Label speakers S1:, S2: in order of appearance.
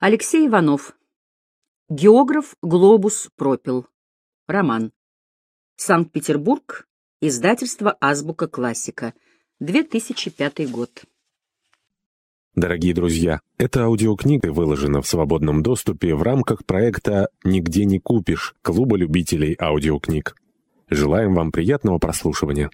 S1: Алексей Иванов. Географ глобус пропил. Роман. Санкт-Петербург. Издательство «Азбука классика». 2005 год.
S2: Дорогие друзья, эта аудиокнига выложена в свободном доступе в рамках проекта «Нигде не купишь» Клуба любителей аудиокниг. Желаем вам приятного прослушивания.